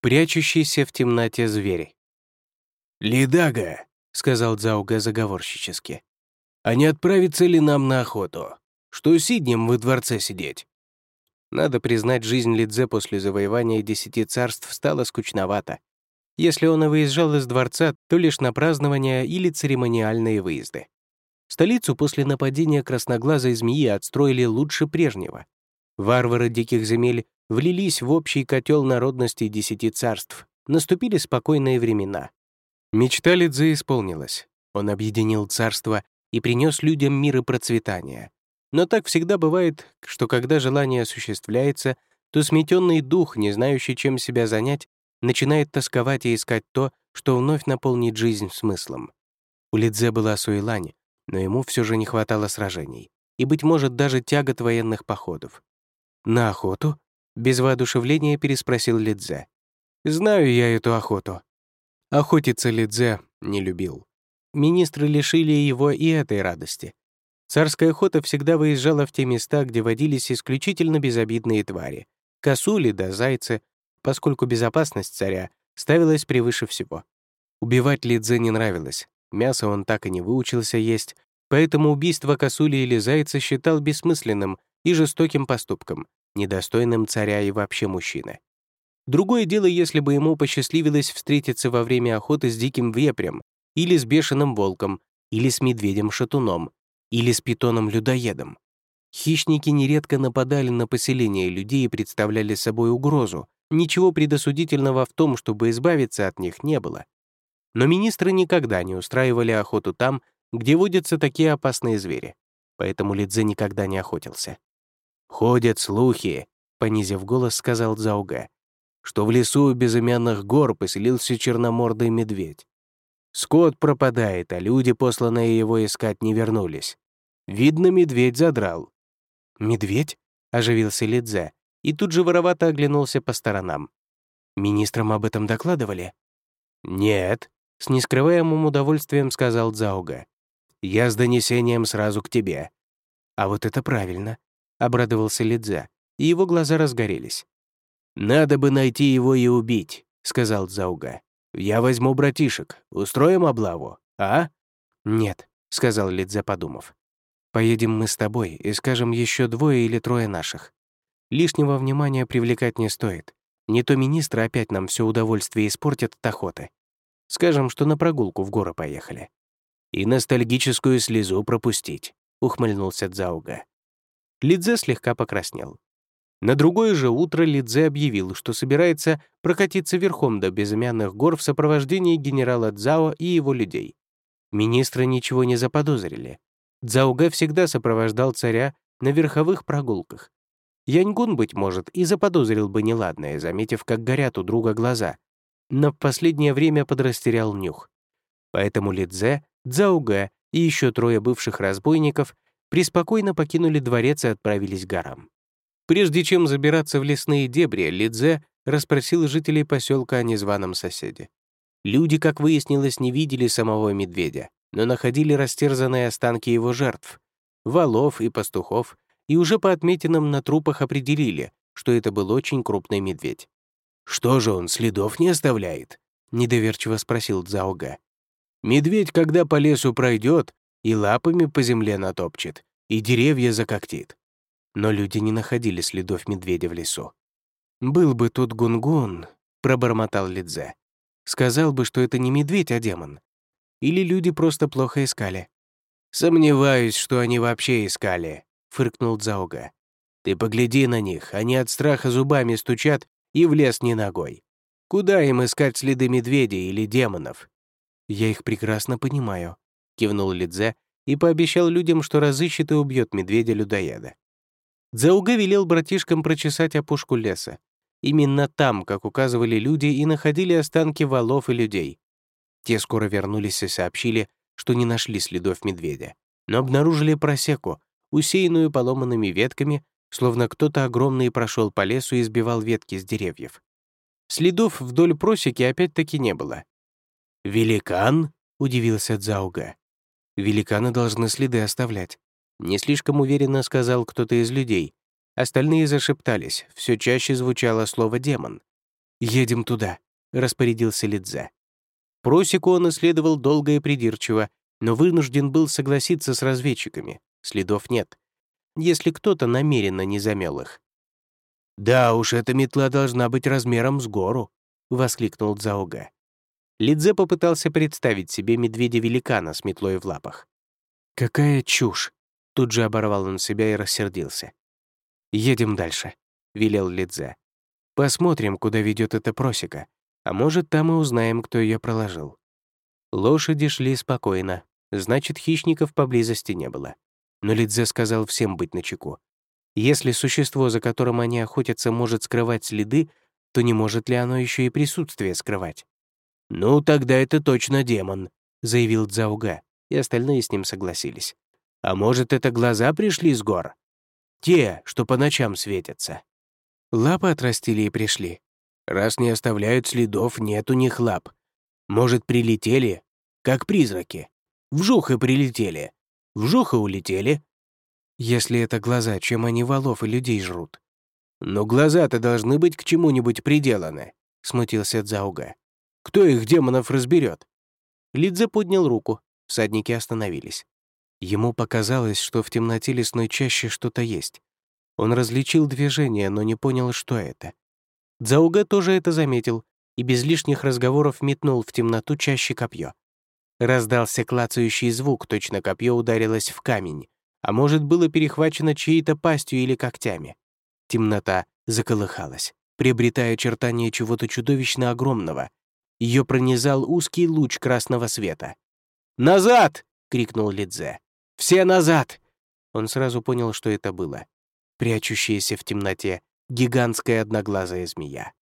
Прячущийся в темноте зверь. «Лидага», — сказал Дзауга заговорщически, «а не отправиться ли нам на охоту? Что сиднем во дворце сидеть?» Надо признать, жизнь Лидзе после завоевания десяти царств стала скучновата. Если он и выезжал из дворца, то лишь на празднования или церемониальные выезды. Столицу после нападения красноглазой змеи отстроили лучше прежнего. Варвары диких земель влились в общий котел народностей десяти царств. Наступили спокойные времена. Мечта Лидзе исполнилась. Он объединил царство и принес людям мир и процветание. Но так всегда бывает, что когда желание осуществляется, то сметенный дух, не знающий, чем себя занять, начинает тосковать и искать то, что вновь наполнит жизнь смыслом. У Лидзе была Суэлань, но ему все же не хватало сражений и, быть может, даже тягот военных походов. «На охоту?» — без воодушевления переспросил Лидзе. «Знаю я эту охоту. Охотиться Лидзе не любил. Министры лишили его и этой радости. Царская охота всегда выезжала в те места, где водились исключительно безобидные твари — косули да зайцы, поскольку безопасность царя ставилась превыше всего. Убивать Лидзе не нравилось, мясо он так и не выучился есть, поэтому убийство косули или зайца считал бессмысленным и жестоким поступком, недостойным царя и вообще мужчины. Другое дело, если бы ему посчастливилось встретиться во время охоты с диким вепрем, или с бешеным волком, или с медведем-шатуном, или с питоном-людоедом. Хищники нередко нападали на поселения людей и представляли собой угрозу. Ничего предосудительного в том, чтобы избавиться от них, не было. Но министры никогда не устраивали охоту там, где водятся такие опасные звери. Поэтому Лидзе никогда не охотился. «Ходят слухи», — понизив голос, сказал Зауга, что в лесу у безымянных гор поселился черномордый медведь. Скот пропадает, а люди, посланные его искать, не вернулись. Видно, медведь задрал. «Медведь?» — оживился Лидзе и тут же воровато оглянулся по сторонам. «Министрам об этом докладывали?» «Нет», — с нескрываемым удовольствием сказал Дзауга. «Я с донесением сразу к тебе». «А вот это правильно», — обрадовался Лидзе, и его глаза разгорелись. «Надо бы найти его и убить», — сказал Зауга. «Я возьму братишек. Устроим облаву, а?» «Нет», — сказал Лидзе, подумав. «Поедем мы с тобой и скажем еще двое или трое наших. Лишнего внимания привлекать не стоит. Не то министры опять нам все удовольствие испортят от охоты. Скажем, что на прогулку в горы поехали». «И ностальгическую слезу пропустить», — ухмыльнулся Дзауга. Лидзе слегка покраснел. На другое же утро Лидзе объявил, что собирается прокатиться верхом до безымянных гор в сопровождении генерала Цзао и его людей. Министры ничего не заподозрили. Цзаогэ всегда сопровождал царя на верховых прогулках. Яньгун, быть может, и заподозрил бы неладное, заметив, как горят у друга глаза, но в последнее время подрастерял нюх. Поэтому Лидзе, Цзаогэ и еще трое бывших разбойников преспокойно покинули дворец и отправились к горам. Прежде чем забираться в лесные дебри, Лидзе расспросил жителей поселка о незваном соседе. Люди, как выяснилось, не видели самого медведя, но находили растерзанные останки его жертв, валов и пастухов, и уже по отметинам на трупах определили, что это был очень крупный медведь. «Что же он, следов не оставляет?» — недоверчиво спросил Дзаога. «Медведь, когда по лесу пройдет, и лапами по земле натопчет, и деревья закоктит но люди не находили следов медведя в лесу. «Был бы тут гунгун», — пробормотал Лидзе. «Сказал бы, что это не медведь, а демон. Или люди просто плохо искали». «Сомневаюсь, что они вообще искали», — фыркнул Дзауга. «Ты погляди на них, они от страха зубами стучат и в лес не ногой. Куда им искать следы медведя или демонов?» «Я их прекрасно понимаю», — кивнул Лидзе и пообещал людям, что разыщет и убьет медведя-людоеда. Дзауга велел братишкам прочесать опушку леса. Именно там, как указывали люди, и находили останки валов и людей. Те скоро вернулись и сообщили, что не нашли следов медведя, но обнаружили просеку, усеянную поломанными ветками, словно кто-то огромный прошел по лесу и сбивал ветки с деревьев. Следов вдоль просеки опять-таки не было. «Великан?» — удивился Дзауга. «Великаны должны следы оставлять. Не слишком уверенно сказал кто-то из людей. Остальные зашептались, все чаще звучало слово «демон». «Едем туда», — распорядился Лидзе. Просеку он исследовал долго и придирчиво, но вынужден был согласиться с разведчиками. Следов нет. Если кто-то намеренно не замел их. «Да уж, эта метла должна быть размером с гору», — воскликнул Дзауга. Лидзе попытался представить себе медведя-великана с метлой в лапах. «Какая чушь!» — тут же оборвал он себя и рассердился. «Едем дальше», — велел Лидзе. «Посмотрим, куда ведет эта просека, а может, там и узнаем, кто ее проложил». Лошади шли спокойно, значит, хищников поблизости не было. Но Лидзе сказал всем быть начеку. Если существо, за которым они охотятся, может скрывать следы, то не может ли оно еще и присутствие скрывать? «Ну, тогда это точно демон», — заявил Дзауга, и остальные с ним согласились. «А может, это глаза пришли с гор? Те, что по ночам светятся». Лапы отрастили и пришли. Раз не оставляют следов, нет у них лап. Может, прилетели, как призраки. Вжух и прилетели. Вжух и улетели. Если это глаза, чем они валов и людей жрут? Но глаза-то должны быть к чему-нибудь приделаны, смутился Дзауга. Кто их демонов разберет? Лидзе поднял руку. Всадники остановились. Ему показалось, что в темноте лесной чаще что-то есть. Он различил движение, но не понял, что это. Дзауга тоже это заметил и без лишних разговоров метнул в темноту чаще копье. Раздался клацающий звук, точно копье ударилось в камень, а может, было перехвачено чьей-то пастью или когтями. Темнота заколыхалась, приобретая очертания чего-то чудовищно огромного. Ее пронизал узкий луч красного света. «Назад!» — крикнул Лидзе. «Все назад!» Он сразу понял, что это было. Прячущаяся в темноте гигантская одноглазая змея.